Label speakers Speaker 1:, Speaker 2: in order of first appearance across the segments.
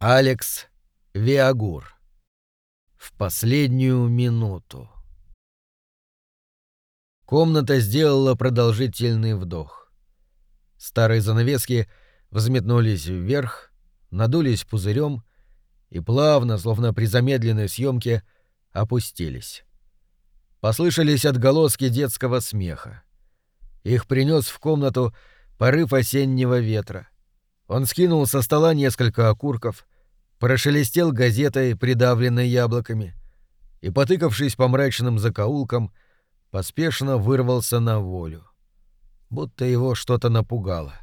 Speaker 1: Алекс Виагур. В последнюю минуту. Комната сделала продолжительный вдох. Старые занавески взметнулись вверх, надулись пузырем и плавно, словно при замедленной съемке, опустились. Послышались отголоски детского смеха. Их принес в комнату порыв осеннего ветра. Он скинул со стола несколько окурков, прошелестел газетой, придавленной яблоками, и, потыкавшись по мрачным закоулкам, поспешно вырвался на волю. Будто его что-то напугало.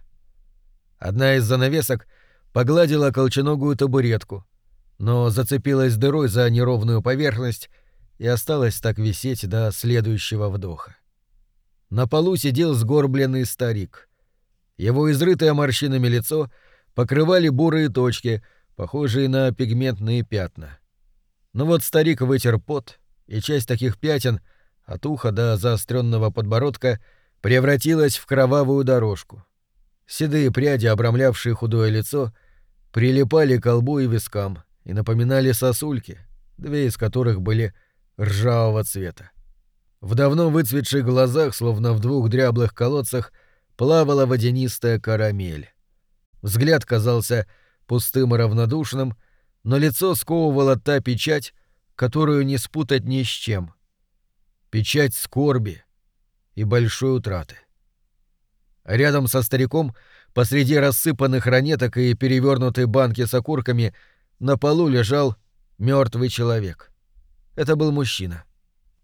Speaker 1: Одна из занавесок погладила колченогую табуретку, но зацепилась дырой за неровную поверхность и осталась так висеть до следующего вдоха. На полу сидел сгорбленный старик — его изрытое морщинами лицо покрывали бурые точки, похожие на пигментные пятна. Но вот старик вытер пот, и часть таких пятен от уха до заостренного подбородка превратилась в кровавую дорожку. Седые пряди, обрамлявшие худое лицо, прилипали к лбу и вискам и напоминали сосульки, две из которых были ржавого цвета. В давно выцветших глазах, словно в двух дряблых колодцах, плавала водянистая карамель. Взгляд казался пустым и равнодушным, но лицо сковывала та печать, которую не спутать ни с чем. Печать скорби и большой утраты. Рядом со стариком, посреди рассыпанных ранеток и перевернутой банки с окурками, на полу лежал мертвый человек. Это был мужчина.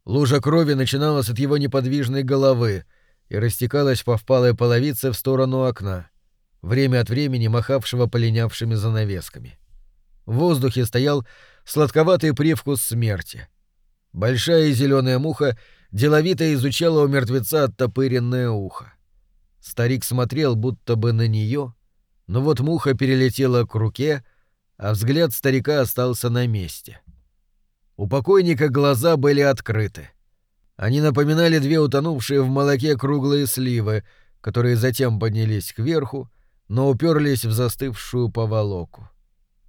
Speaker 1: Лужа крови начиналась от его неподвижной головы — и растекалась по впалой половице в сторону окна, время от времени махавшего полинявшими занавесками. В воздухе стоял сладковатый привкус смерти. Большая зеленая муха деловито изучала у мертвеца оттопыренное ухо. Старик смотрел будто бы на нее, но вот муха перелетела к руке, а взгляд старика остался на месте. У покойника глаза были открыты — они напоминали две утонувшие в молоке круглые сливы, которые затем поднялись кверху, но уперлись в застывшую поволоку.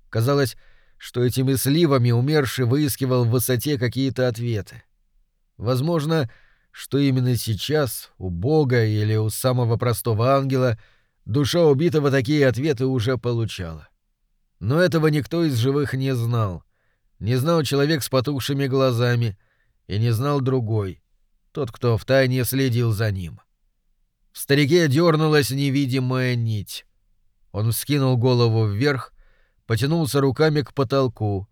Speaker 1: Казалось, что этими сливами умерший выискивал в высоте какие-то ответы. Возможно, что именно сейчас у Бога или у самого простого ангела душа убитого такие ответы уже получала. Но этого никто из живых не знал. Не знал человек с потухшими глазами, и не знал другой, тот, кто втайне следил за ним. В старике дернулась невидимая нить. Он вскинул голову вверх, потянулся руками к потолку.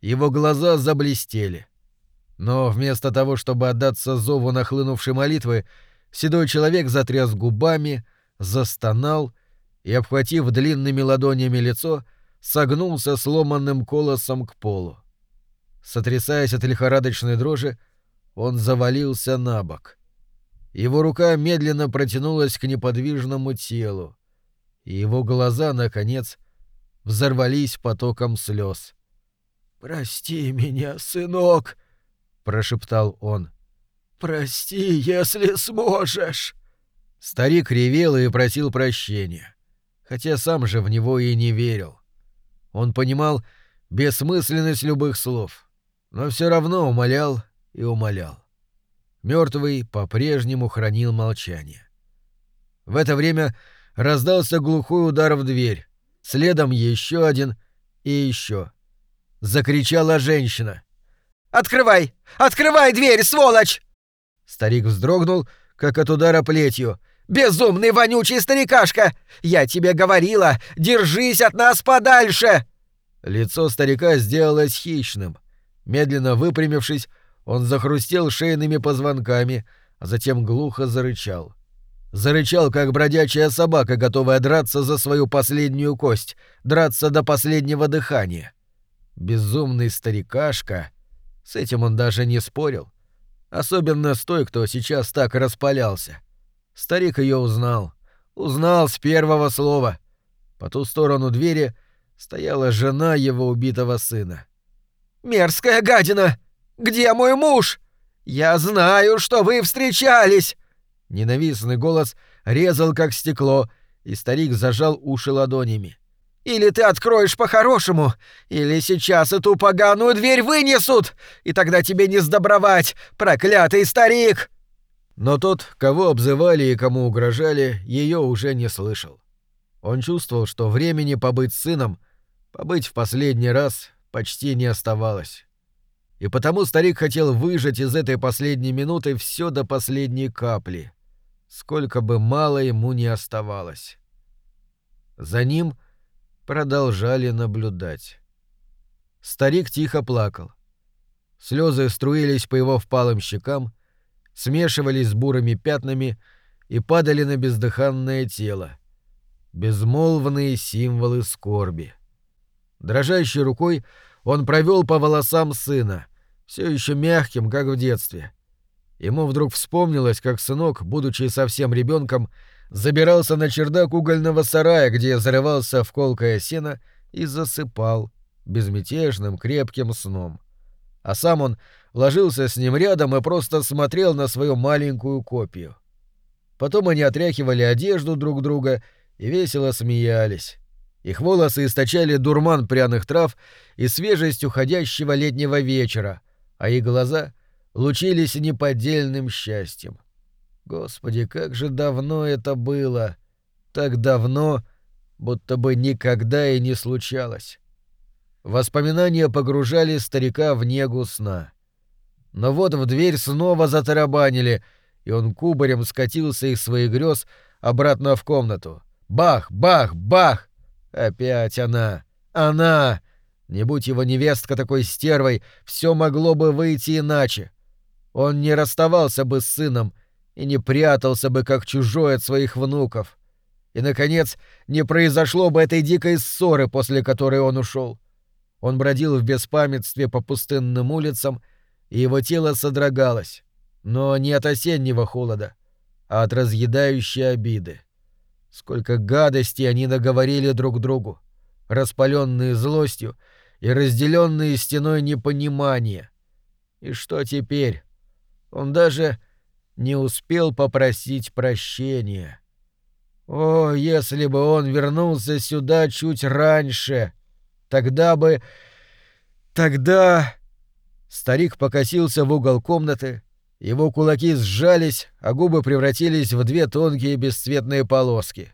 Speaker 1: Его глаза заблестели. Но вместо того, чтобы отдаться зову нахлынувшей молитвы, седой человек затряс губами, застонал и, обхватив длинными ладонями лицо, согнулся сломанным колосом к полу. Сотрясаясь от лихорадочной дрожи, он завалился на бок. Его рука медленно протянулась к неподвижному телу, и его глаза, наконец, взорвались потоком слез. «Прости меня, сынок!» — прошептал он. «Прости, если сможешь!» Старик ревел и просил прощения, хотя сам же в него и не верил. Он понимал бессмысленность любых слов, но все равно умолял и умолял. Мертвый по-прежнему хранил молчание. В это время раздался глухой удар в дверь, следом еще один и еще. Закричала женщина. «Открывай! Открывай дверь, сволочь!» Старик вздрогнул, как от удара плетью. «Безумный вонючий старикашка! Я тебе говорила, держись от нас подальше!» Лицо старика сделалось хищным. Медленно выпрямившись, он захрустел шейными позвонками, а затем глухо зарычал. Зарычал, как бродячая собака, готовая драться за свою последнюю кость, драться до последнего дыхания. Безумный старикашка. С этим он даже не спорил. Особенно с той, кто сейчас так распалялся. Старик ее узнал. Узнал с первого слова. По ту сторону двери стояла жена его убитого сына. «Мерзкая гадина!» Где мой муж? Я знаю, что вы встречались!» Ненавистный голос резал, как стекло, и старик зажал уши ладонями.
Speaker 2: Или ты откроешь по-хорошему, или сейчас эту поганую дверь вынесут, и тогда тебе не сдобровать, проклятый старик!»
Speaker 1: Но тот, кого обзывали и кому угрожали, ее уже не слышал. Он чувствовал, что времени побыть сыном, побыть в последний раз почти не оставалось. И потому старик хотел выжать из этой последней минуты все до последней капли, сколько бы мало ему не оставалось. За ним продолжали наблюдать. Старик тихо плакал. Слезы струились по его впалым щекам, смешивались с бурыми пятнами и падали на бездыханное тело. Безмолвные символы скорби. Дрожащей рукой он провел по волосам сына, все еще мягким, как в детстве. Ему вдруг вспомнилось, как сынок, будучи совсем ребенком, забирался на чердак угольного сарая, где зарывался в колкое сено и засыпал безмятежным крепким сном. А сам он ложился с ним рядом и просто смотрел на свою маленькую копию. Потом они отряхивали одежду друг друга и весело смеялись. Их волосы источали дурман пряных трав и свежесть уходящего летнего вечера, а их глаза лучились неподдельным счастьем. Господи, как же давно это было! Так давно, будто бы никогда и не случалось. Воспоминания погружали старика в негу сна. Но вот в дверь снова затарабанили, и он кубарем скатился из своих грез обратно в комнату. Бах, бах, бах! Опять она! Она! Не будь его невестка такой стервой, все могло бы выйти иначе. Он не расставался бы с сыном и не прятался бы как чужой от своих внуков. И, наконец, не произошло бы этой дикой ссоры, после которой он ушел. Он бродил в беспамятстве по пустынным улицам, и его тело содрогалось, но не от осеннего холода, а от разъедающей обиды. Сколько гадостей они наговорили друг другу, распаленные злостью и разделенные стеной непонимания. И что теперь? Он даже не успел попросить прощения. О, если бы он вернулся сюда чуть раньше, тогда бы... Тогда... Старик покосился в угол комнаты, его кулаки сжались, а губы превратились в две тонкие бесцветные полоски.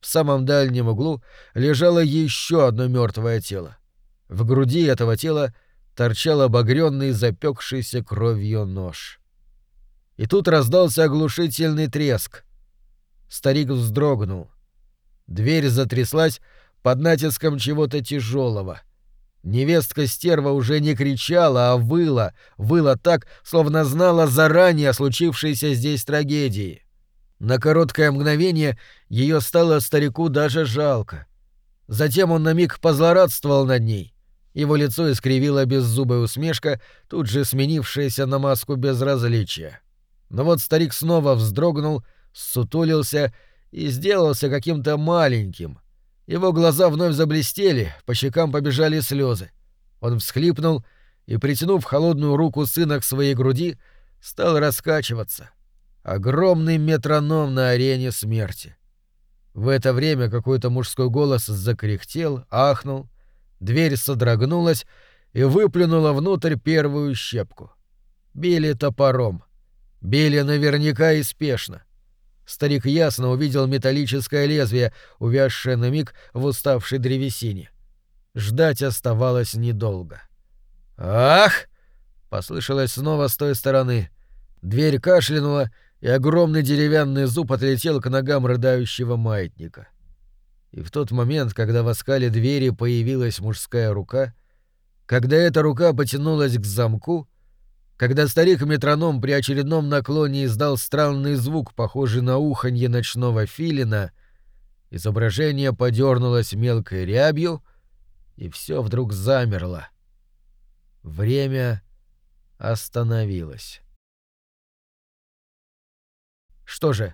Speaker 1: В самом дальнем углу лежало еще одно мертвое тело. В груди этого тела торчал обогренный запекшийся кровью нож. И тут раздался оглушительный треск. Старик вздрогнул. Дверь затряслась под натиском чего-то тяжелого — Невестка стерва уже не кричала, а выла, выла так, словно знала заранее о случившейся здесь трагедии. На короткое мгновение ее стало старику даже жалко. Затем он на миг позлорадствовал над ней. Его лицо искривила беззубая усмешка, тут же сменившаяся на маску безразличия. Но вот старик снова вздрогнул, сутулился и сделался каким-то маленьким — его глаза вновь заблестели, по щекам побежали слезы. Он всхлипнул и, притянув холодную руку сына к своей груди, стал раскачиваться. Огромный метроном на арене смерти. В это время какой-то мужской голос закряхтел, ахнул, дверь содрогнулась и выплюнула внутрь первую щепку. Били топором. Били наверняка и спешно. Старик ясно увидел металлическое лезвие, увязшее на миг в уставшей древесине. Ждать оставалось недолго. «Ах!» — послышалось снова с той стороны. Дверь кашлянула, и огромный деревянный зуб отлетел к ногам рыдающего маятника. И в тот момент, когда в оскале двери появилась мужская рука, когда эта рука потянулась к замку, когда старик-метроном при очередном наклоне издал странный звук, похожий на уханье ночного филина, изображение подернулось мелкой рябью, и все вдруг замерло. Время остановилось. Что же,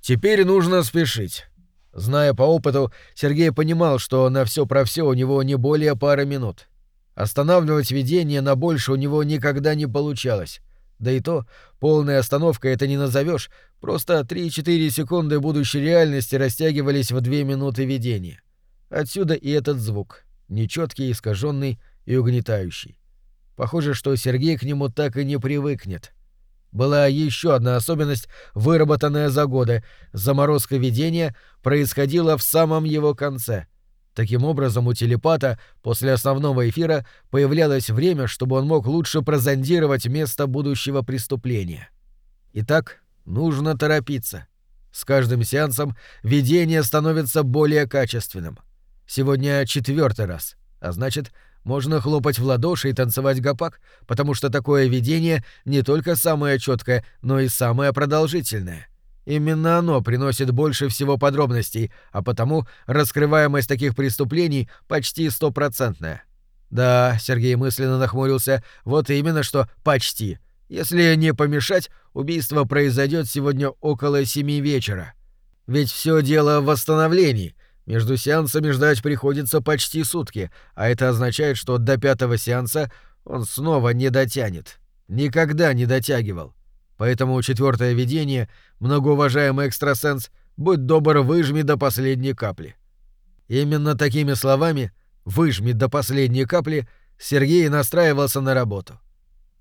Speaker 1: теперь нужно спешить. Зная по опыту, Сергей понимал, что на все про все у него не более пары минут. Останавливать видение на больше у него никогда не получалось. Да и то, полной остановкой это не назовешь, просто 3-4 секунды будущей реальности растягивались в 2 минуты видения. Отсюда и этот звук, нечеткий, искаженный и угнетающий. Похоже, что Сергей к нему так и не привыкнет. Была еще одна особенность, выработанная за годы. Заморозка видения происходила в самом его конце. Таким образом, у телепата после основного эфира появлялось время, чтобы он мог лучше прозондировать место будущего преступления. Итак, нужно торопиться. С каждым сеансом видение становится более качественным. Сегодня четвертый раз, а значит, можно хлопать в ладоши и танцевать гопак, потому что такое видение не только самое четкое, но и самое продолжительное. Именно оно приносит больше всего подробностей, а потому раскрываемость таких преступлений почти стопроцентная. Да, Сергей мысленно нахмурился, вот именно что «почти». Если не помешать, убийство произойдет сегодня около семи вечера. Ведь все дело в восстановлении. Между сеансами ждать приходится почти сутки, а это означает, что до пятого сеанса он снова не дотянет. Никогда не дотягивал. Поэтому четвертое видение, многоуважаемый экстрасенс, будь добр, выжми до последней капли. Именно такими словами «выжми до последней капли» Сергей настраивался на работу.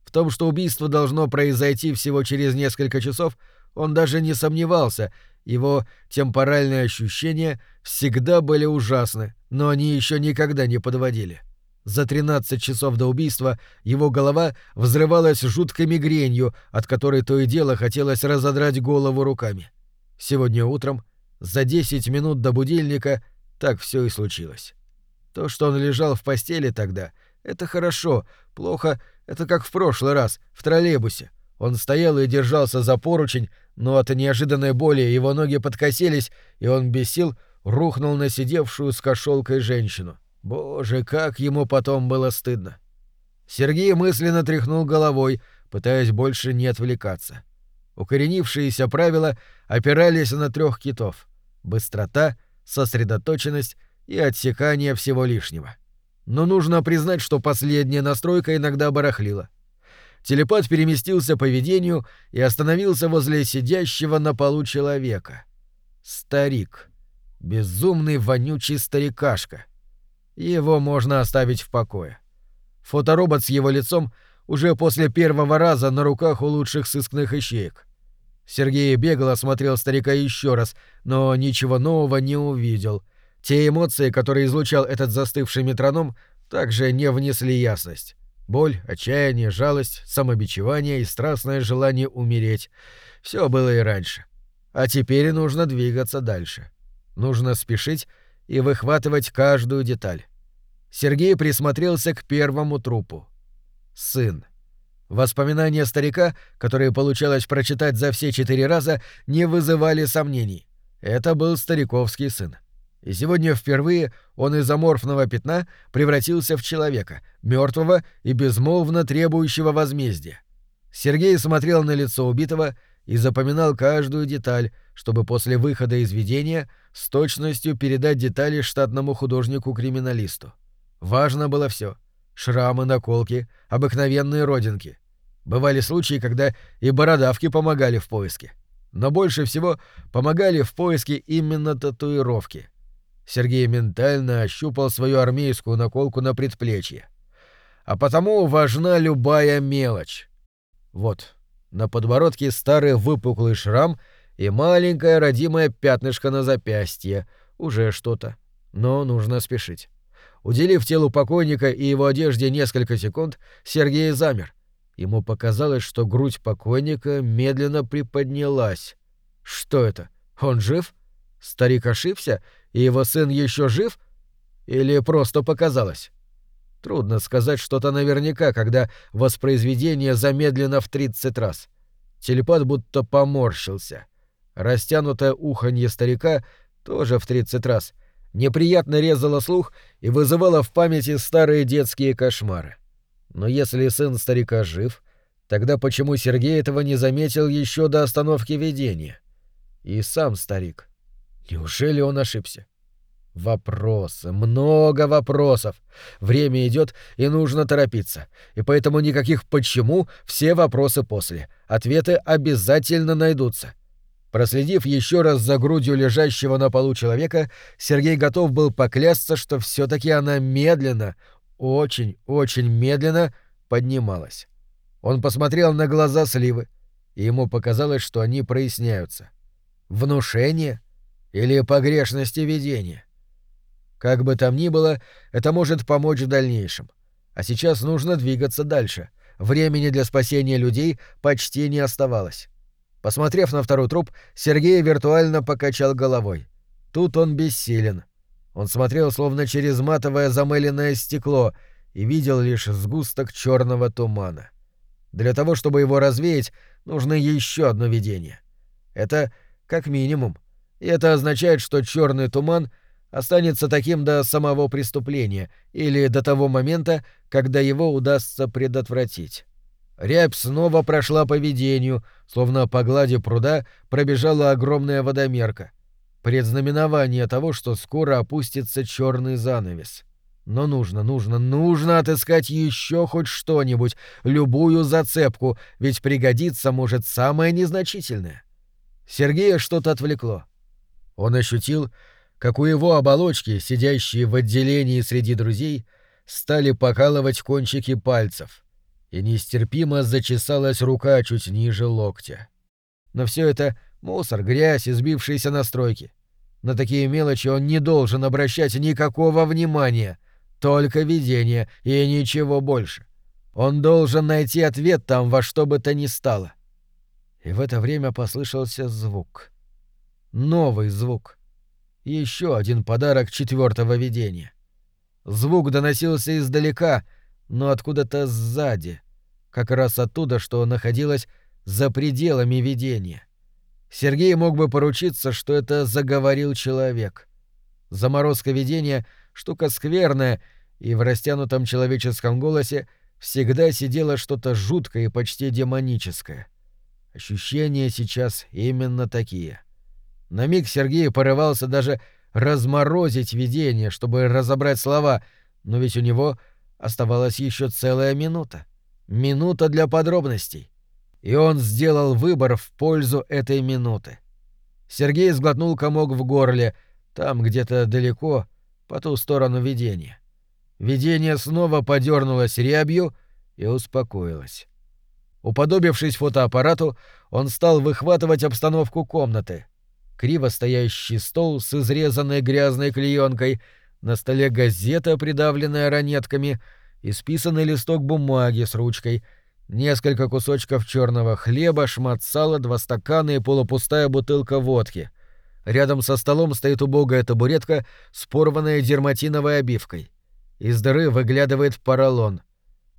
Speaker 1: В том, что убийство должно произойти всего через несколько часов, он даже не сомневался, его темпоральные ощущения всегда были ужасны, но они еще никогда не подводили. За 13 часов до убийства его голова взрывалась жуткой мигренью, от которой то и дело хотелось разодрать голову руками. Сегодня утром, за 10 минут до будильника, так все и случилось. То, что он лежал в постели тогда, это хорошо, плохо — это как в прошлый раз, в троллейбусе. Он стоял и держался за поручень, но от неожиданной боли его ноги подкосились, и он без сил рухнул на сидевшую с кошелкой женщину. Боже, как ему потом было стыдно. Сергей мысленно тряхнул головой, пытаясь больше не отвлекаться. Укоренившиеся правила опирались на трех китов — быстрота, сосредоточенность и отсекание всего лишнего. Но нужно признать, что последняя настройка иногда барахлила — телепат переместился по видению и остановился возле сидящего на полу человека. Старик. Безумный вонючий старикашка. Его можно оставить в покое. Фоторобот с его лицом уже после первого раза на руках у лучших сыскных ищеек. Сергей бегло осмотрел старика еще раз, но ничего нового не увидел. Те эмоции, которые излучал этот застывший метроном, также не внесли ясность. Боль, отчаяние, жалость, самобичевание и страстное желание умереть. Все было и раньше. А теперь нужно двигаться дальше. Нужно спешить и выхватывать каждую деталь. Сергей присмотрелся к первому трупу. Сын. Воспоминания старика, которые получалось прочитать за все четыре раза, не вызывали сомнений. Это был стариковский сын. И сегодня впервые он из аморфного пятна превратился в человека, мертвого и безмолвно требующего возмездия. Сергей смотрел на лицо убитого и запоминал каждую деталь, чтобы после выхода из видения с точностью передать детали штатному художнику-криминалисту. Важно было все: шрамы, наколки, обыкновенные родинки. Бывали случаи, когда и бородавки помогали в поиске. Но больше всего помогали в поиске именно татуировки. Сергей ментально ощупал свою армейскую наколку на предплечье. А потому важна любая мелочь. Вот, на подбородке старый выпуклый шрам и маленькое родимое пятнышко на запястье. Уже что-то. Но нужно спешить. Уделив телу покойника и его одежде несколько секунд, Сергей замер. Ему показалось, что грудь покойника медленно приподнялась. Что это? Он жив? Старик ошибся и его сын еще жив? Или просто показалось? Трудно сказать что-то наверняка, когда воспроизведение замедлено в 30 раз. Телепат будто поморщился. Растянутое уханье старика тоже в 30 раз неприятно резало слух и вызывало в памяти старые детские кошмары. Но если сын старика жив, тогда почему Сергей этого не заметил еще до остановки видения? И сам старик. Неужели он ошибся? Вопросы, много вопросов. Время идет, и нужно торопиться. И поэтому никаких «почему», все вопросы после. Ответы обязательно найдутся. Проследив еще раз за грудью лежащего на полу человека, Сергей готов был поклясться, что все таки она медленно, очень-очень медленно поднималась. Он посмотрел на глаза сливы, и ему показалось, что они проясняются. Внушение или погрешности видения? Как бы там ни было, это может помочь в дальнейшем. А сейчас нужно двигаться дальше. Времени для спасения людей почти не оставалось. Посмотрев на второй труп, Сергей виртуально покачал головой. Тут он бессилен. Он смотрел словно через матовое замыленное стекло и видел лишь сгусток черного тумана. Для того, чтобы его развеять, нужно еще одно видение. Это как минимум. И это означает, что черный туман останется таким до самого преступления или до того момента, когда его удастся предотвратить. Рябь снова прошла по видению, словно по глади пруда пробежала огромная водомерка. Предзнаменование того, что скоро опустится черный занавес. Но нужно, нужно, нужно отыскать еще хоть что-нибудь, любую зацепку, ведь пригодится может самое незначительное. Сергея что-то отвлекло. Он ощутил, как у его оболочки, сидящие в отделении среди друзей, стали покалывать кончики пальцев — и нестерпимо зачесалась рука чуть ниже локтя. Но все это мусор, грязь и сбившиеся настройки. На такие мелочи он не должен обращать никакого внимания, только видение и ничего больше. Он должен найти ответ там во что бы то ни стало. И в это время послышался звук. Новый звук. Еще один подарок четвертого видения. Звук доносился издалека — но откуда-то сзади, как раз оттуда, что находилось за пределами видения. Сергей мог бы поручиться, что это заговорил человек. Заморозка видения — штука скверная, и в растянутом человеческом голосе всегда сидело что-то жуткое и почти демоническое. Ощущения сейчас именно такие. На миг Сергей порывался даже разморозить видение, чтобы разобрать слова, но ведь у него — Оставалась еще целая минута. Минута для подробностей. И он сделал выбор в пользу этой минуты. Сергей сглотнул комок в горле, там где-то далеко, по ту сторону видения. Видение снова подернулось рябью и успокоилось. Уподобившись фотоаппарату, он стал выхватывать обстановку комнаты. Криво стоящий стол с изрезанной грязной клеенкой — на столе газета, придавленная ранетками, исписанный листок бумаги с ручкой, несколько кусочков черного хлеба, шмат сала, два стакана и полупустая бутылка водки. Рядом со столом стоит убогая табуретка с порванной дерматиновой обивкой. Из дыры выглядывает поролон.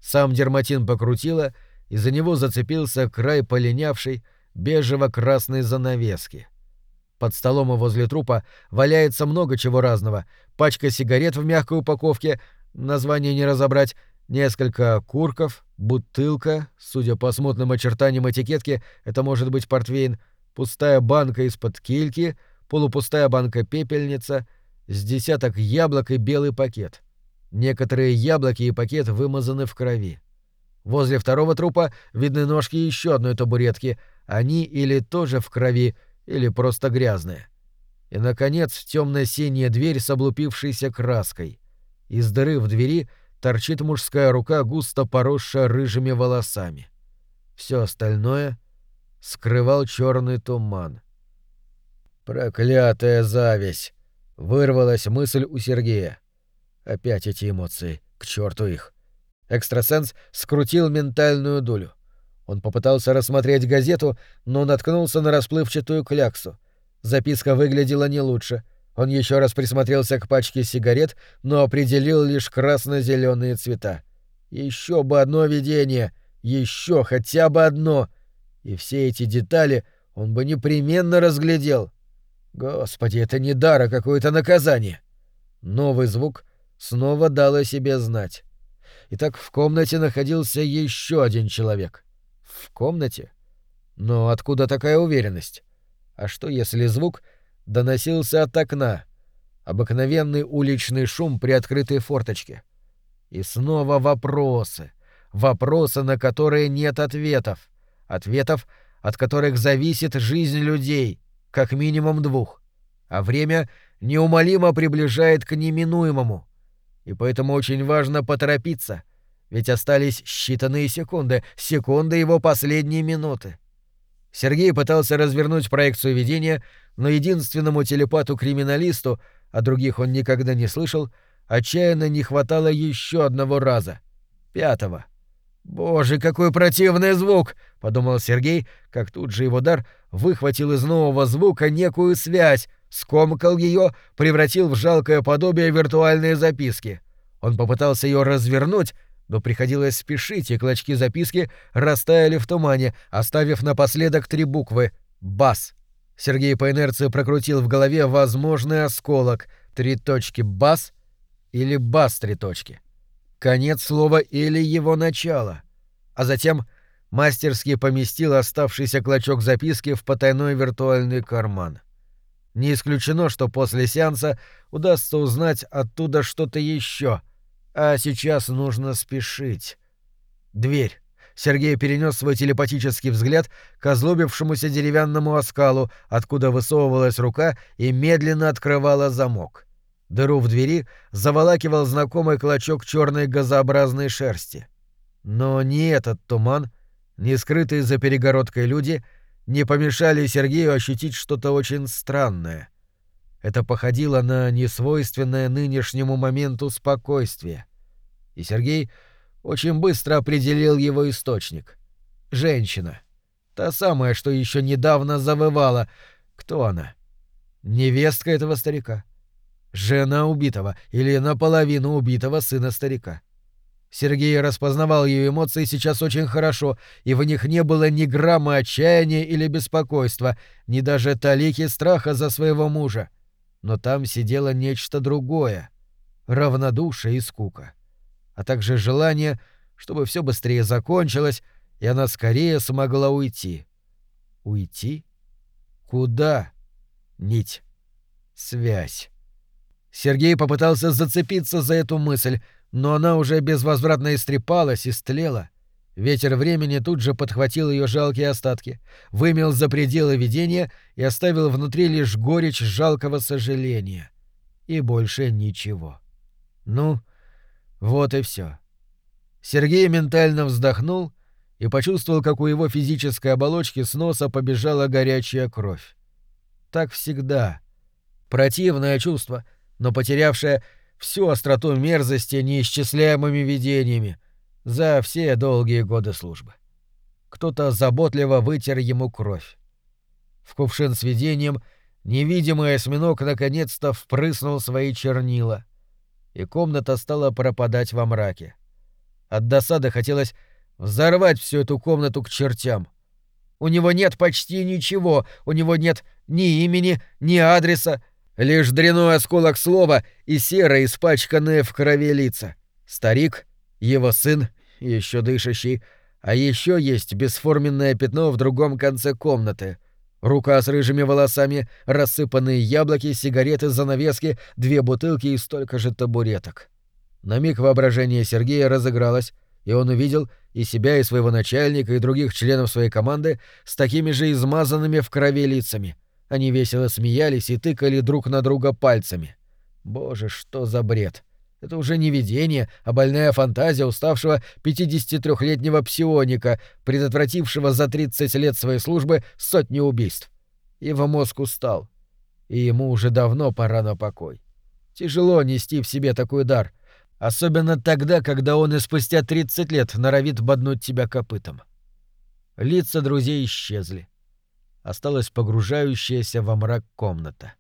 Speaker 1: Сам дерматин покрутило, и за него зацепился край полинявшей бежево-красной занавески. Под столом и возле трупа валяется много чего разного. Пачка сигарет в мягкой упаковке, название не разобрать, несколько курков, бутылка, судя по смутным очертаниям этикетки, это может быть портвейн, пустая банка из-под кильки, полупустая банка-пепельница, с десяток яблок и белый пакет. Некоторые яблоки и пакет вымазаны в крови. Возле второго трупа видны ножки еще одной табуретки. Они или тоже в крови, или просто грязная. И, наконец, темно-синяя дверь с облупившейся краской. Из дыры в двери торчит мужская рука, густо поросшая рыжими волосами. Все остальное скрывал черный туман. «Проклятая зависть!» — вырвалась мысль у Сергея. Опять эти эмоции, к черту их. Экстрасенс скрутил ментальную дулю. Он попытался рассмотреть газету, но наткнулся на расплывчатую кляксу. Записка выглядела не лучше. Он еще раз присмотрелся к пачке сигарет, но определил лишь красно-зеленые цвета. Еще бы одно видение, еще хотя бы одно, и все эти детали он бы непременно разглядел. Господи, это не дар, а какое-то наказание. Новый звук снова дал о себе знать. Итак, в комнате находился еще один человек. В комнате? Но откуда такая уверенность? А что, если звук доносился от окна? Обыкновенный уличный шум при открытой форточке. И снова вопросы. Вопросы, на которые нет ответов. Ответов, от которых зависит жизнь людей, как минимум двух, а время неумолимо приближает к неминуемому. И поэтому очень важно поторопиться, ведь остались считанные секунды, секунды его последней минуты. Сергей пытался развернуть проекцию видения, но единственному телепату-криминалисту, а других он никогда не слышал, отчаянно не хватало еще одного раза. Пятого. «Боже, какой противный звук!» — подумал Сергей, как тут же его дар выхватил из нового звука некую связь, скомкал ее, превратил в жалкое подобие виртуальной записки. Он попытался ее развернуть, но приходилось спешить, и клочки записки растаяли в тумане, оставив напоследок три буквы «БАС». Сергей по инерции прокрутил в голове возможный осколок, три точки «БАС» или «БАС» три точки. Конец слова или его начало. А затем мастерски поместил оставшийся клочок записки в потайной виртуальный карман. Не исключено, что после сеанса удастся узнать оттуда что-то еще — а сейчас нужно спешить. Дверь. Сергей перенес свой телепатический взгляд к озлобившемуся деревянному оскалу, откуда высовывалась рука и медленно открывала замок. Дыру в двери заволакивал знакомый клочок черной газообразной шерсти. Но ни этот туман, ни скрытые за перегородкой люди не помешали Сергею ощутить что-то очень странное. Это походило на несвойственное нынешнему моменту спокойствие. И Сергей очень быстро определил его источник. Женщина. Та самая, что еще недавно завывала. Кто она? Невестка этого старика. Жена убитого или наполовину убитого сына старика. Сергей распознавал ее эмоции сейчас очень хорошо, и в них не было ни грамма отчаяния или беспокойства, ни даже талики страха за своего мужа но там сидело нечто другое — равнодушие и скука, а также желание, чтобы все быстрее закончилось, и она скорее смогла уйти. Уйти? Куда? Нить. Связь. Сергей попытался зацепиться за эту мысль, но она уже безвозвратно истрепалась и стлела. Ветер времени тут же подхватил ее жалкие остатки, вымел за пределы видения и оставил внутри лишь горечь жалкого сожаления. И больше ничего. Ну, вот и все. Сергей ментально вздохнул и почувствовал, как у его физической оболочки с носа побежала горячая кровь. Так всегда. Противное чувство, но потерявшее всю остроту мерзости неисчисляемыми видениями, за все долгие годы службы. Кто-то заботливо вытер ему кровь. В кувшин с видением невидимый осьминог наконец-то впрыснул свои чернила, и комната стала пропадать во мраке. От досады хотелось взорвать всю эту комнату к чертям. У него нет почти ничего, у него нет ни имени, ни адреса, лишь дряной осколок слова и серое, испачканное в крови лица. Старик — его сын, еще дышащий, а еще есть бесформенное пятно в другом конце комнаты. Рука с рыжими волосами, рассыпанные яблоки, сигареты, занавески, две бутылки и столько же табуреток. На миг воображение Сергея разыгралось, и он увидел и себя, и своего начальника, и других членов своей команды с такими же измазанными в крови лицами. Они весело смеялись и тыкали друг на друга пальцами. Боже, что за бред! — это уже не видение, а больная фантазия уставшего 53-летнего псионика, предотвратившего за 30 лет своей службы сотни убийств. Его мозг устал, и ему уже давно пора на покой. Тяжело нести в себе такой дар, особенно тогда, когда он и спустя 30 лет норовит боднуть тебя копытом. Лица друзей исчезли. Осталась погружающаяся во мрак комната.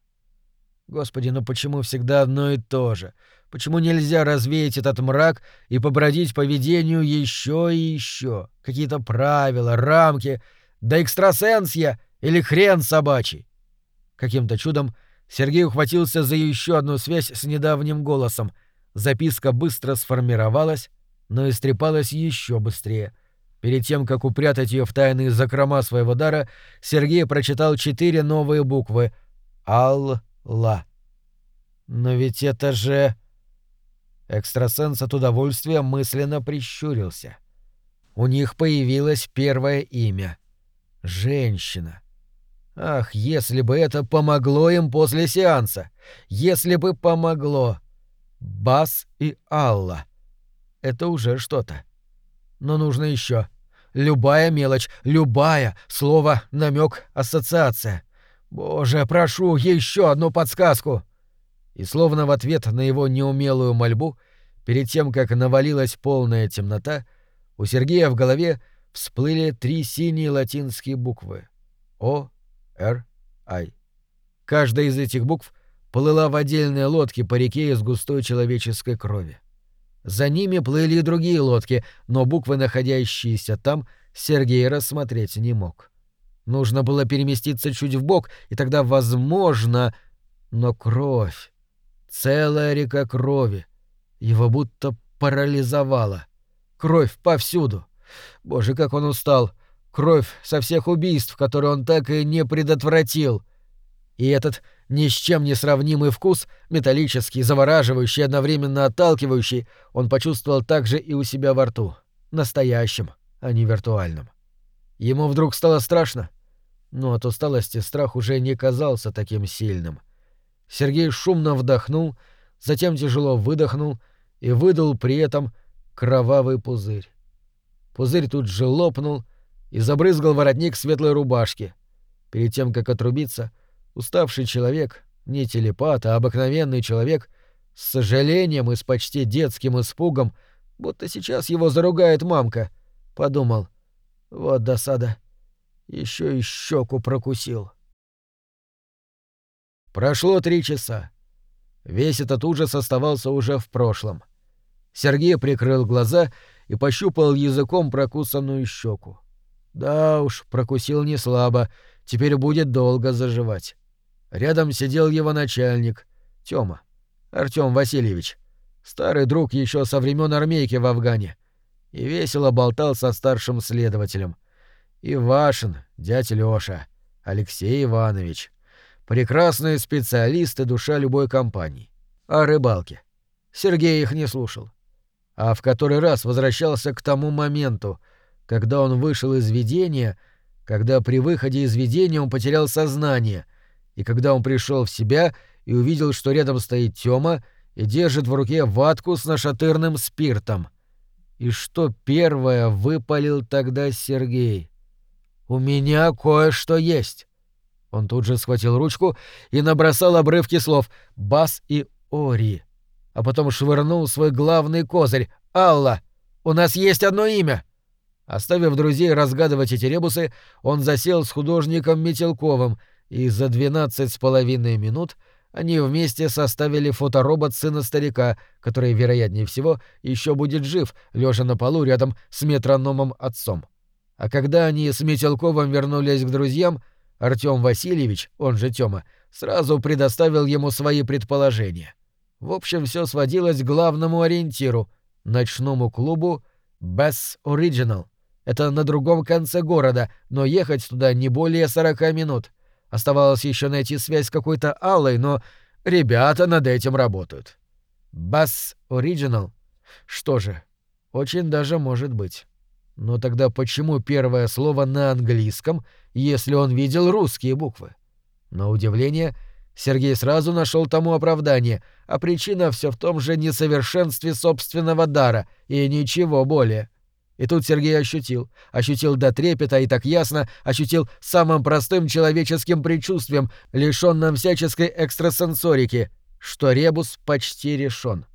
Speaker 1: Господи, ну почему всегда одно и то же? Почему нельзя развеять этот мрак и побродить по видению еще и еще? Какие-то правила, рамки, да экстрасенсия или хрен собачий? Каким-то чудом Сергей ухватился за еще одну связь с недавним голосом. Записка быстро сформировалась, но истрепалась еще быстрее. Перед тем, как упрятать ее в тайные закрома своего дара, Сергей прочитал четыре новые буквы «Ал-Ла». «Но ведь это же...» Экстрасенс от удовольствия мысленно прищурился. У них появилось первое имя. Женщина. Ах, если бы это помогло им после сеанса! Если бы помогло! Бас и Алла. Это уже что-то. Но нужно еще. Любая мелочь, любая, слово, намек, ассоциация. Боже, прошу, еще одну подсказку. И словно в ответ на его неумелую мольбу, перед тем, как навалилась полная темнота, у Сергея в голове всплыли три синие латинские буквы — О, Р, I. Каждая из этих букв плыла в отдельной лодке по реке из густой человеческой крови. За ними плыли и другие лодки, но буквы, находящиеся там, Сергей рассмотреть не мог. Нужно было переместиться чуть в бок, и тогда, возможно... Но кровь... Целая река крови. Его будто парализовала. Кровь повсюду. Боже, как он устал. Кровь со всех убийств, которые он так и не предотвратил. И этот ни с чем не сравнимый вкус, металлический, завораживающий, одновременно отталкивающий, он почувствовал также и у себя во рту. Настоящим, а не виртуальным. Ему вдруг стало страшно, но от усталости страх уже не казался таким сильным. Сергей шумно вдохнул, затем тяжело выдохнул и выдал при этом кровавый пузырь. Пузырь тут же лопнул и забрызгал воротник светлой рубашки. Перед тем, как отрубиться, уставший человек, не телепат, а обыкновенный человек, с сожалением и с почти детским испугом, будто сейчас его заругает мамка, подумал, вот досада, еще и щеку прокусил. Прошло три часа. Весь этот ужас оставался уже в прошлом. Сергей прикрыл глаза и пощупал языком прокусанную щеку. Да уж, прокусил не слабо, теперь будет долго заживать. Рядом сидел его начальник, Тёма, Артём Васильевич, старый друг еще со времен армейки в Афгане, и весело болтал со старшим следователем. И Вашин, дядь Лёша, Алексей Иванович. Прекрасные специалисты душа любой компании. О рыбалке. Сергей их не слушал. А в который раз возвращался к тому моменту, когда он вышел из видения, когда при выходе из видения он потерял сознание, и когда он пришел в себя и увидел, что рядом стоит Тёма и держит в руке ватку с нашатырным спиртом. И что первое выпалил тогда Сергей? «У меня кое-что есть». Он тут же схватил ручку и набросал обрывки слов «Бас» и «Ори». А потом швырнул свой главный козырь «Алла». «У нас есть одно имя». Оставив друзей разгадывать эти ребусы, он засел с художником Метелковым, и за двенадцать с половиной минут они вместе составили фоторобот сына старика, который, вероятнее всего, еще будет жив, лежа на полу рядом с метрономом отцом. А когда они с Метелковым вернулись к друзьям, Артём Васильевич, он же Тёма, сразу предоставил ему свои предположения. В общем, все сводилось к главному ориентиру — ночному клубу «Bass Original». Это на другом конце города, но ехать туда не более сорока минут — Оставалось еще найти связь с какой-то Аллой, но ребята над этим работают. Bass Original? Что же, очень даже может быть. Но тогда почему первое слово на английском, если он видел русские буквы? На удивление, Сергей сразу нашел тому оправдание, а причина все в том же несовершенстве собственного дара и ничего более. И тут Сергей ощутил, ощутил до трепета и так ясно, ощутил самым простым человеческим предчувствием, лишённым всяческой экстрасенсорики, что ребус почти решен.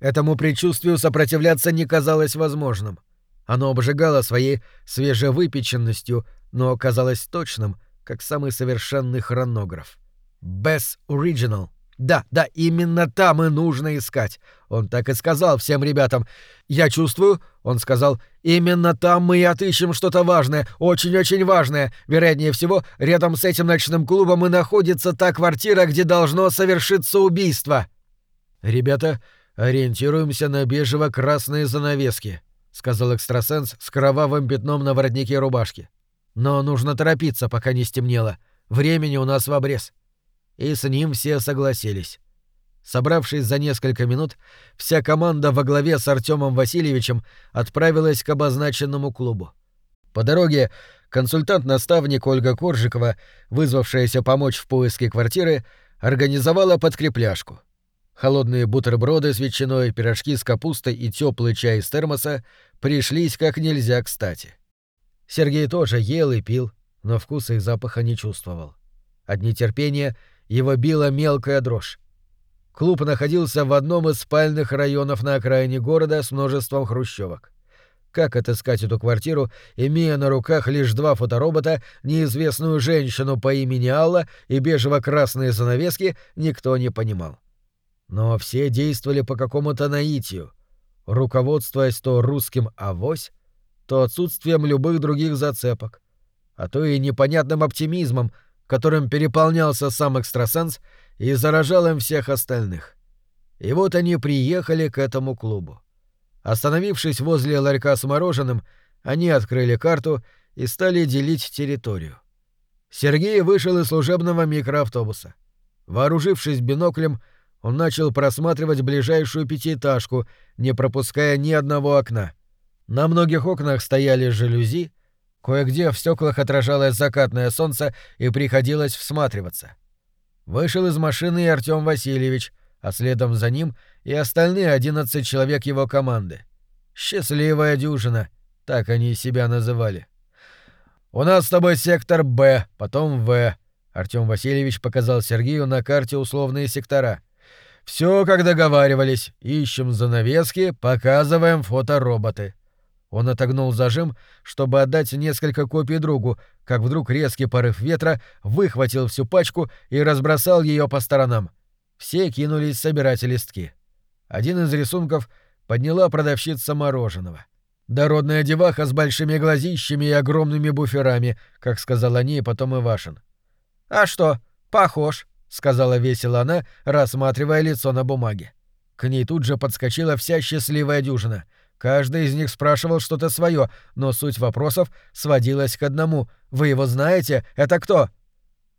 Speaker 1: Этому предчувствию сопротивляться не казалось возможным. Оно обжигало своей свежевыпеченностью, но казалось точным, как самый совершенный хронограф. «Best Original» Да, да, именно там и нужно искать. Он так и сказал всем ребятам. Я чувствую, он сказал, именно там мы и отыщем что-то важное, очень-очень важное. Вероятнее всего, рядом с этим ночным клубом и находится та квартира, где должно совершиться убийство. Ребята, ориентируемся на бежево-красные занавески, сказал экстрасенс с кровавым пятном на воротнике рубашки. Но нужно торопиться, пока не стемнело. Времени у нас в обрез и с ним все согласились. Собравшись за несколько минут, вся команда во главе с Артемом Васильевичем отправилась к обозначенному клубу. По дороге, консультант-наставник Ольга Коржикова, вызвавшаяся помочь в поиске квартиры, организовала подкрепляшку. Холодные бутерброды с ветчиной, пирожки с капустой и теплый чай из термоса пришлись как нельзя кстати. Сергей тоже ел и пил, но вкуса и запаха не чувствовал. От нетерпения его била мелкая дрожь. Клуб находился в одном из спальных районов на окраине города с множеством хрущевок. Как отыскать эту квартиру, имея на руках лишь два фоторобота, неизвестную женщину по имени Алла и бежево-красные занавески, никто не понимал. Но все действовали по какому-то наитию, руководствуясь то русским «авось», то отсутствием любых других зацепок, а то и непонятным оптимизмом, которым переполнялся сам экстрасенс и заражал им всех остальных. И вот они приехали к этому клубу. Остановившись возле ларька с мороженым, они открыли карту и стали делить территорию. Сергей вышел из служебного микроавтобуса. Вооружившись биноклем, он начал просматривать ближайшую пятиэтажку, не пропуская ни одного окна. На многих окнах стояли жалюзи, кое-где в стеклах отражалось закатное солнце и приходилось всматриваться. Вышел из машины и Артем Васильевич, а следом за ним и остальные одиннадцать человек его команды. «Счастливая дюжина», так они себя называли. «У нас с тобой сектор Б, потом В», — Артём Васильевич показал Сергею на карте условные сектора. «Все, как договаривались. Ищем занавески, показываем фотороботы». Он отогнул зажим, чтобы отдать несколько копий другу, как вдруг резкий порыв ветра выхватил всю пачку и разбросал ее по сторонам. Все кинулись собирать листки. Один из рисунков подняла продавщица мороженого. Дородная деваха с большими глазищами и огромными буферами, как сказал о ней потом Ивашин. «А что, похож», — сказала весело она, рассматривая лицо на бумаге. К ней тут же подскочила вся счастливая дюжина. Каждый из них спрашивал что-то свое, но суть вопросов сводилась к одному. «Вы его знаете? Это кто?»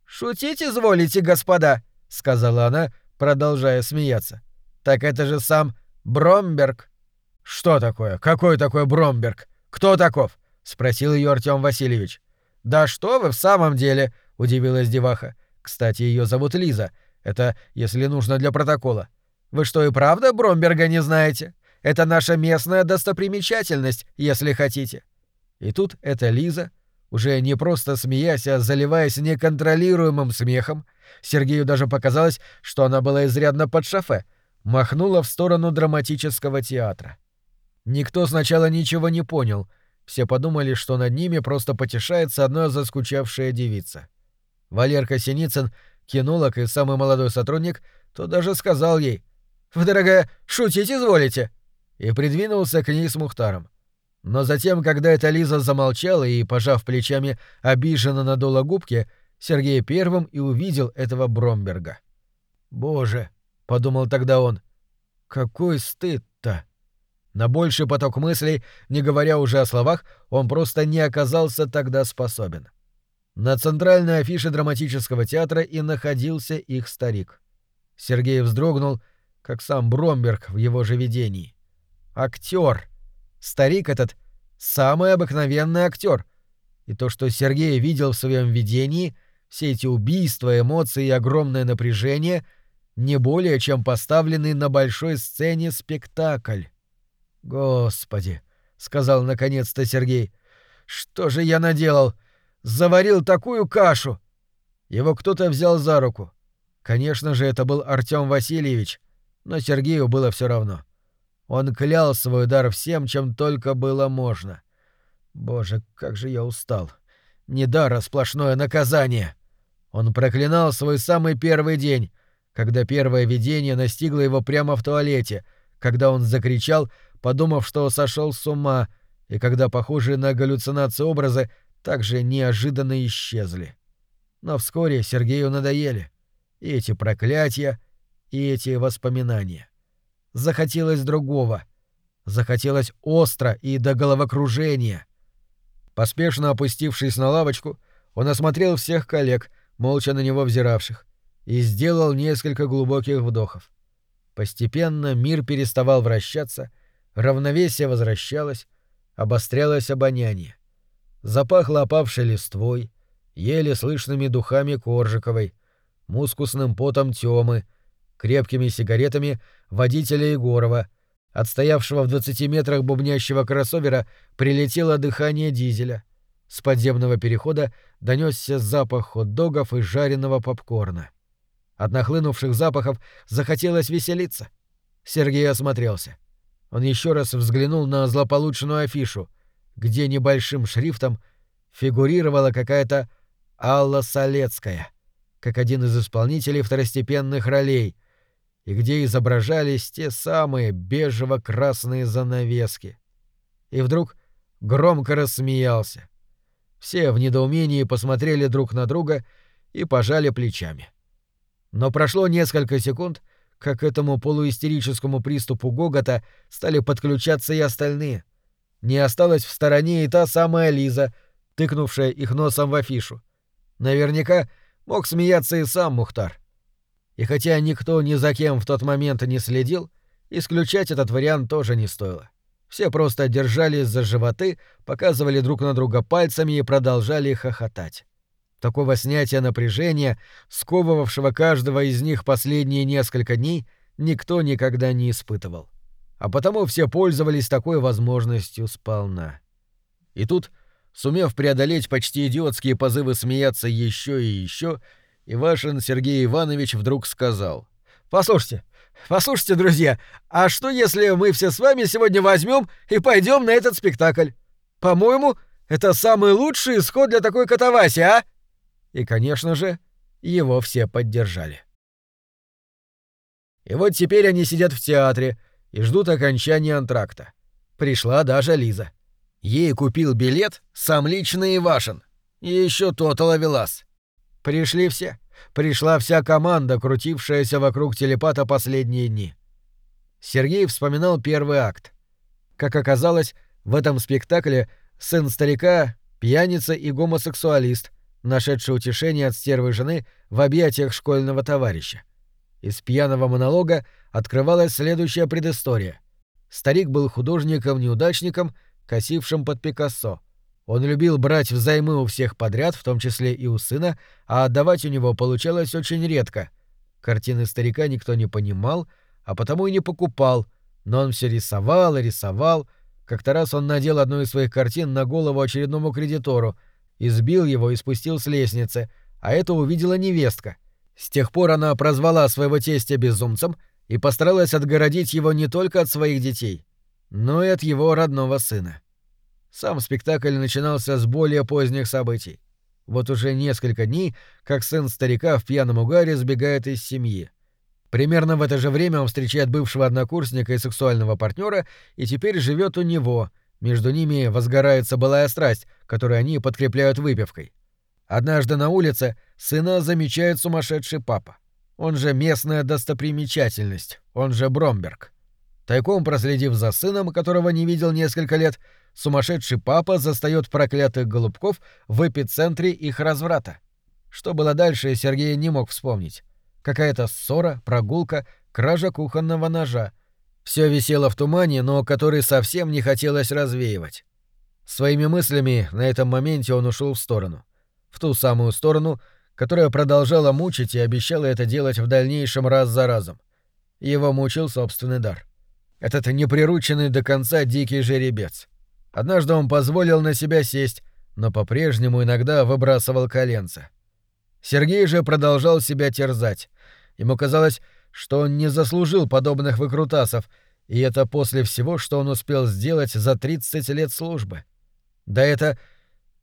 Speaker 1: «Шутить изволите, господа», — сказала она, продолжая смеяться. Так это же сам Бромберг. Что такое? Какой такой Бромберг? Кто таков? спросил ее Артем Васильевич. Да что вы в самом деле? удивилась деваха. Кстати, ее зовут Лиза. Это, если нужно для протокола. Вы что и правда Бромберга не знаете? Это наша местная достопримечательность, если хотите. И тут эта Лиза, уже не просто смеясь, а заливаясь неконтролируемым смехом, Сергею даже показалось, что она была изрядно под шофе, махнула в сторону драматического театра. Никто сначала ничего не понял, все подумали, что над ними просто потешается одна заскучавшая девица. Валерка Синицын, кинолог и самый молодой сотрудник, то даже сказал ей «Вы, дорогая, шутить изволите?» И придвинулся к ней с Мухтаром. Но затем, когда эта Лиза замолчала и, пожав плечами, обиженно надула губки, Сергей первым и увидел этого Бромберга. «Боже!» подумал тогда он. Какой стыд-то! На больший поток мыслей, не говоря уже о словах, он просто не оказался тогда способен. На центральной афише драматического театра и находился их старик. Сергей вздрогнул, как сам Бромберг в его же видении. Актер. Старик этот — самый обыкновенный актер. И то, что Сергей видел в своем видении, все эти убийства, эмоции и огромное напряжение — не более чем поставленный на большой сцене спектакль. Господи, сказал наконец-то Сергей. Что же я наделал? Заварил такую кашу. Его кто-то взял за руку. Конечно же, это был Артём Васильевич, но Сергею было все равно. Он клял свой дар всем, чем только было можно. Боже, как же я устал. Не дар, а сплошное наказание. Он проклинал свой самый первый день, когда первое видение настигло его прямо в туалете, когда он закричал, подумав, что сошел с ума, и когда похожие на галлюцинации образы также неожиданно исчезли. Но вскоре Сергею надоели и эти проклятия, и эти воспоминания. Захотелось другого. Захотелось остро и до головокружения. Поспешно опустившись на лавочку, он осмотрел всех коллег, молча на него взиравших, и сделал несколько глубоких вдохов. Постепенно мир переставал вращаться, равновесие возвращалось, обострялось обоняние. Запахло опавшей листвой, еле слышными духами Коржиковой, мускусным потом Тёмы, крепкими сигаретами водителя Егорова. Отстоявшего в 20 метрах бубнящего кроссовера прилетело дыхание дизеля. С подземного перехода донесся запах хот-догов и жареного попкорна. От нахлынувших запахов захотелось веселиться. Сергей осмотрелся. Он еще раз взглянул на злополучную афишу, где небольшим шрифтом фигурировала какая-то Алла Солецкая, как один из исполнителей второстепенных ролей, и где изображались те самые бежево-красные занавески. И вдруг громко рассмеялся. Все в недоумении посмотрели друг на друга и пожали плечами. Но прошло несколько секунд, как к этому полуистерическому приступу гогота стали подключаться и остальные. Не осталась в стороне и та самая Лиза, тыкнувшая их носом в афишу. Наверняка мог смеяться и сам Мухтар. И хотя никто ни за кем в тот момент не следил, исключать этот вариант тоже не стоило. Все просто держались за животы, показывали друг на друга пальцами и продолжали хохотать. Такого снятия напряжения, сковывавшего каждого из них последние несколько дней, никто никогда не испытывал. А потому все пользовались такой возможностью сполна. И тут, сумев преодолеть почти идиотские позывы смеяться еще и еще, Ивашин Сергей Иванович вдруг сказал. «Послушайте, послушайте, друзья, а что если мы все с вами сегодня возьмем и пойдем на этот спектакль? По-моему, это самый лучший исход для такой катавасии, а?» И, конечно же, его все поддержали. И вот теперь они сидят в театре и ждут окончания антракта. Пришла даже Лиза. Ей купил билет сам лично Ивашин. И еще тот ловелас. Пришли все. Пришла вся команда, крутившаяся вокруг телепата последние дни. Сергей вспоминал первый акт. Как оказалось, в этом спектакле сын старика — пьяница и гомосексуалист — нашедший утешение от стервой жены в объятиях школьного товарища. Из пьяного монолога открывалась следующая предыстория. Старик был художником-неудачником, косившим под Пикассо. Он любил брать взаймы у всех подряд, в том числе и у сына, а отдавать у него получалось очень редко. Картины старика никто не понимал, а потому и не покупал, но он все рисовал и рисовал. Как-то раз он надел одну из своих картин на голову очередному кредитору — избил его и спустил с лестницы, а это увидела невестка. С тех пор она прозвала своего тестя безумцем и постаралась отгородить его не только от своих детей, но и от его родного сына. Сам спектакль начинался с более поздних событий. Вот уже несколько дней, как сын старика в пьяном угаре сбегает из семьи. Примерно в это же время он встречает бывшего однокурсника и сексуального партнера и теперь живет у него — между ними возгорается былая страсть, которую они подкрепляют выпивкой. Однажды на улице сына замечает сумасшедший папа. Он же местная достопримечательность, он же Бромберг. Тайком проследив за сыном, которого не видел несколько лет, сумасшедший папа застает проклятых голубков в эпицентре их разврата. Что было дальше, Сергей не мог вспомнить. Какая-то ссора, прогулка, кража кухонного ножа — все висело в тумане, но который совсем не хотелось развеивать. Своими мыслями на этом моменте он ушел в сторону. В ту самую сторону, которая продолжала мучить и обещала это делать в дальнейшем раз за разом. Его мучил собственный дар. Этот неприрученный до конца дикий жеребец. Однажды он позволил на себя сесть, но по-прежнему иногда выбрасывал коленца. Сергей же продолжал себя терзать. Ему казалось, что он не заслужил подобных выкрутасов, и это после всего, что он успел сделать за 30 лет службы. Да это...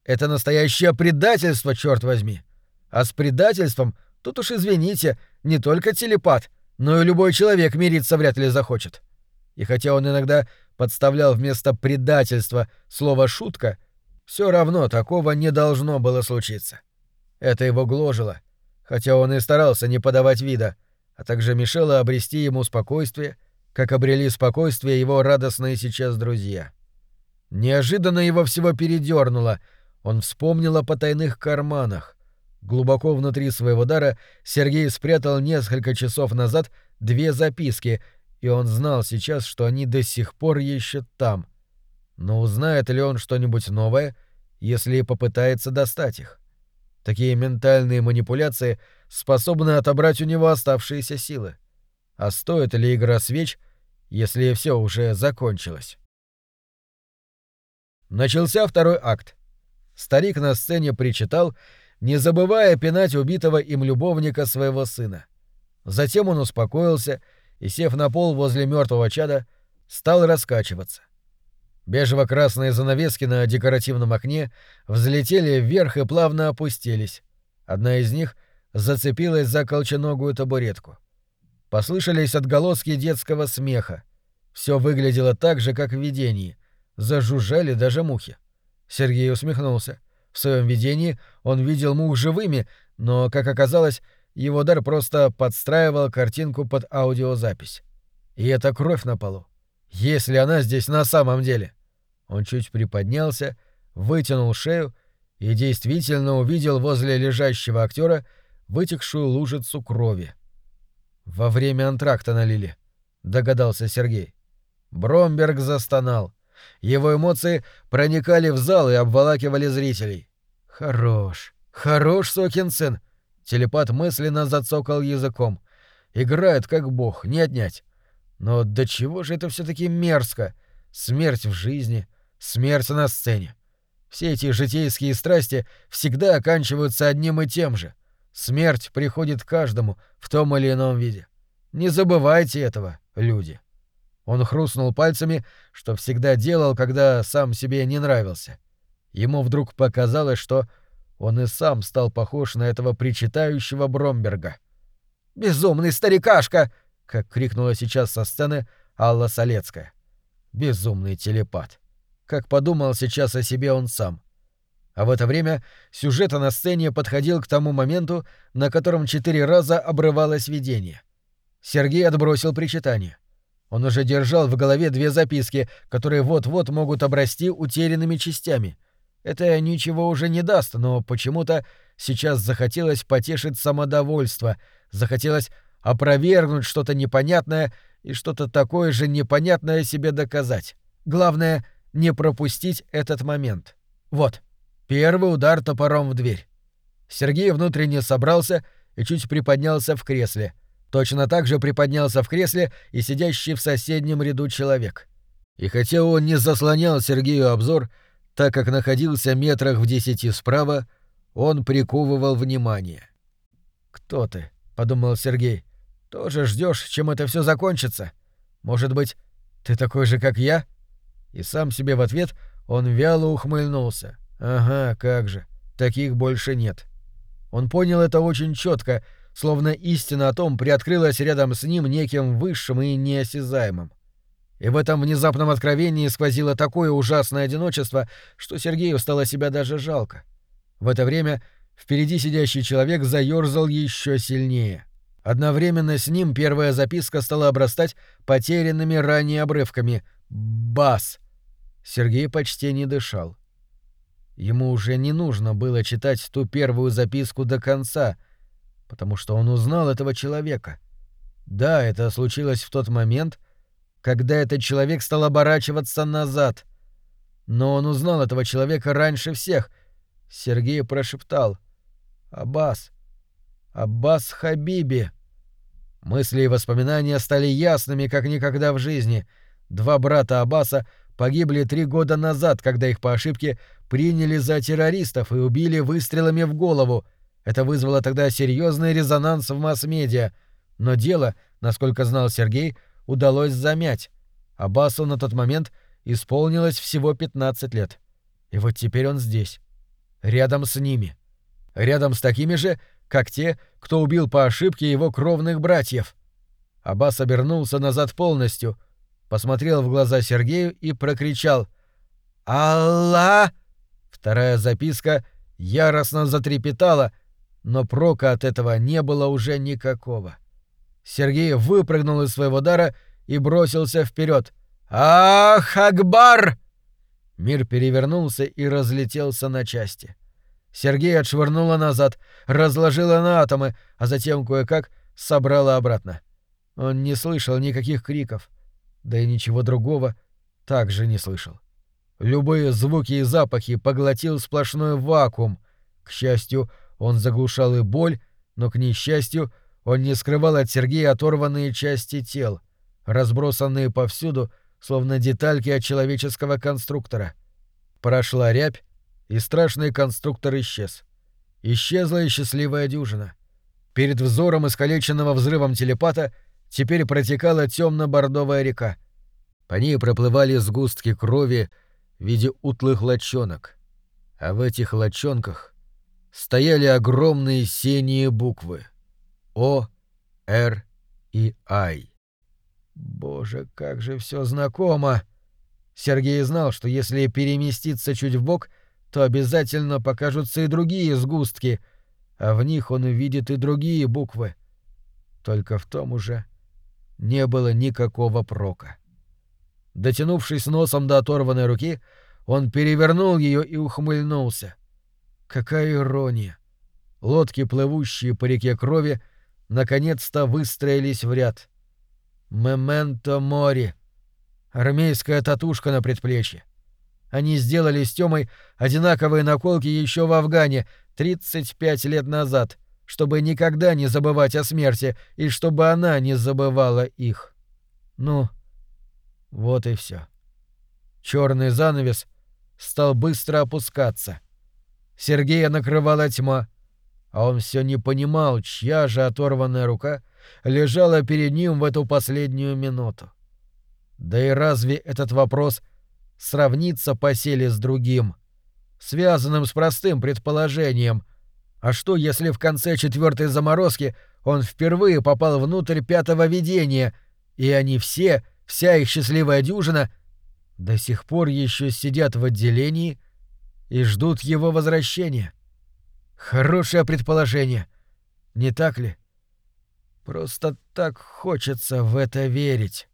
Speaker 1: это настоящее предательство, черт возьми. А с предательством, тут уж извините, не только телепат, но и любой человек мириться вряд ли захочет. И хотя он иногда подставлял вместо предательства слово «шутка», все равно такого не должно было случиться. Это его гложило, хотя он и старался не подавать вида — а также мешало обрести ему спокойствие, как обрели спокойствие его радостные сейчас друзья. Неожиданно его всего передернуло, он вспомнил о потайных карманах. Глубоко внутри своего дара Сергей спрятал несколько часов назад две записки, и он знал сейчас, что они до сих пор еще там. Но узнает ли он что-нибудь новое, если попытается достать их. Такие ментальные манипуляции способны отобрать у него оставшиеся силы. А стоит ли игра свеч, если все уже закончилось? Начался второй акт. Старик на сцене причитал, не забывая пинать убитого им любовника своего сына. Затем он успокоился и, сев на пол возле мертвого чада, стал раскачиваться. Бежево-красные занавески на декоративном окне взлетели вверх и плавно опустились. Одна из них зацепилась за колченогую табуретку. Послышались отголоски детского смеха. Все выглядело так же, как в видении. Зажужжали даже мухи. Сергей усмехнулся. В своем видении он видел мух живыми, но, как оказалось, его дар просто подстраивал картинку под аудиозапись. И это кровь на полу. Если она здесь на самом деле. Он чуть приподнялся, вытянул шею и действительно увидел возле лежащего актера вытекшую лужицу крови. Во время антракта налили, догадался Сергей. Бромберг застонал. Его эмоции проникали в зал и обволакивали зрителей. Хорош, хорош, сокин сын. Телепат мысленно зацокал языком. Играет как бог, не отнять. Но до чего же это все таки мерзко? Смерть в жизни, смерть на сцене. Все эти житейские страсти всегда оканчиваются одним и тем же. Смерть приходит каждому в том или ином виде. Не забывайте этого, люди. Он хрустнул пальцами, что всегда делал, когда сам себе не нравился. Ему вдруг показалось, что он и сам стал похож на этого причитающего Бромберга. «Безумный старикашка!» — как крикнула сейчас со сцены Алла Солецкая. «Безумный телепат!» как подумал сейчас о себе он сам. А в это время сюжет на сцене подходил к тому моменту, на котором четыре раза обрывалось видение. Сергей отбросил причитание. Он уже держал в голове две записки, которые вот-вот могут обрасти утерянными частями. Это ничего уже не даст, но почему-то сейчас захотелось потешить самодовольство, захотелось опровергнуть что-то непонятное и что-то такое же непонятное себе доказать. Главное — не пропустить этот момент. Вот, первый удар топором в дверь. Сергей внутренне собрался и чуть приподнялся в кресле. Точно так же приподнялся в кресле и сидящий в соседнем ряду человек. И хотя он не заслонял Сергею обзор, так как находился метрах в десяти справа, он приковывал внимание. «Кто ты?» — подумал Сергей. «Тоже ждешь, чем это все закончится? Может быть, ты такой же, как я?» И сам себе в ответ он вяло ухмыльнулся. Ага, как же, таких больше нет. Он понял это очень четко, словно истина о том приоткрылась рядом с ним неким высшим и неосязаемым. И в этом внезапном откровении сквозило такое ужасное одиночество, что Сергею стало себя даже жалко. В это время впереди сидящий человек заёрзал еще сильнее. Одновременно с ним первая записка стала обрастать потерянными ранее обрывками — Бас! Сергей почти не дышал. Ему уже не нужно было читать ту первую записку до конца, потому что он узнал этого человека. Да, это случилось в тот момент, когда этот человек стал оборачиваться назад. Но он узнал этого человека раньше всех. Сергей прошептал. «Аббас! Аббас Хабиби!» Мысли и воспоминания стали ясными, как никогда в жизни — Два брата Аббаса погибли три года назад, когда их по ошибке приняли за террористов и убили выстрелами в голову. Это вызвало тогда серьезный резонанс в масс-медиа. Но дело, насколько знал Сергей, удалось замять. Аббасу на тот момент исполнилось всего 15 лет. И вот теперь он здесь. Рядом с ними. Рядом с такими же, как те, кто убил по ошибке его кровных братьев. Аббас обернулся назад полностью — посмотрел в глаза Сергею и прокричал «Алла!». Вторая записка яростно затрепетала, но прока от этого не было уже никакого. Сергей выпрыгнул из своего дара и бросился вперед. «Ах, Акбар!» Мир перевернулся и разлетелся на части. Сергей отшвырнула назад, разложила на атомы, а затем кое-как собрала обратно. Он не слышал никаких криков, да и ничего другого также не слышал. Любые звуки и запахи поглотил сплошной вакуум. К счастью, он заглушал и боль, но, к несчастью, он не скрывал от Сергея оторванные части тел, разбросанные повсюду, словно детальки от человеческого конструктора. Прошла рябь, и страшный конструктор исчез. Исчезла и счастливая дюжина. Перед взором искалеченного взрывом телепата теперь протекала темно-бордовая река. По ней проплывали сгустки крови в виде утлых лочонок. А в этих лочонках стояли огромные синие буквы О, Р и Ай. Боже, как же все знакомо! Сергей знал, что если переместиться чуть в бок, то обязательно покажутся и другие сгустки, а в них он увидит и другие буквы. Только в том уже не было никакого прока. Дотянувшись носом до оторванной руки, он перевернул ее и ухмыльнулся. Какая ирония! Лодки, плывущие по реке крови, наконец-то выстроились в ряд. «Мементо мори» — армейская татушка на предплечье. Они сделали с Тёмой одинаковые наколки еще в Афгане 35 лет назад, чтобы никогда не забывать о смерти и чтобы она не забывала их. Ну, вот и все. Черный занавес стал быстро опускаться. Сергея накрывала тьма, а он все не понимал, чья же оторванная рука лежала перед ним в эту последнюю минуту. Да и разве этот вопрос — сравниться по силе с другим, связанным с простым предположением. А что, если в конце четвертой заморозки он впервые попал внутрь пятого видения, и они все, вся их счастливая дюжина, до сих пор еще сидят в отделении и ждут его возвращения? Хорошее предположение, не так ли? Просто так хочется в это верить.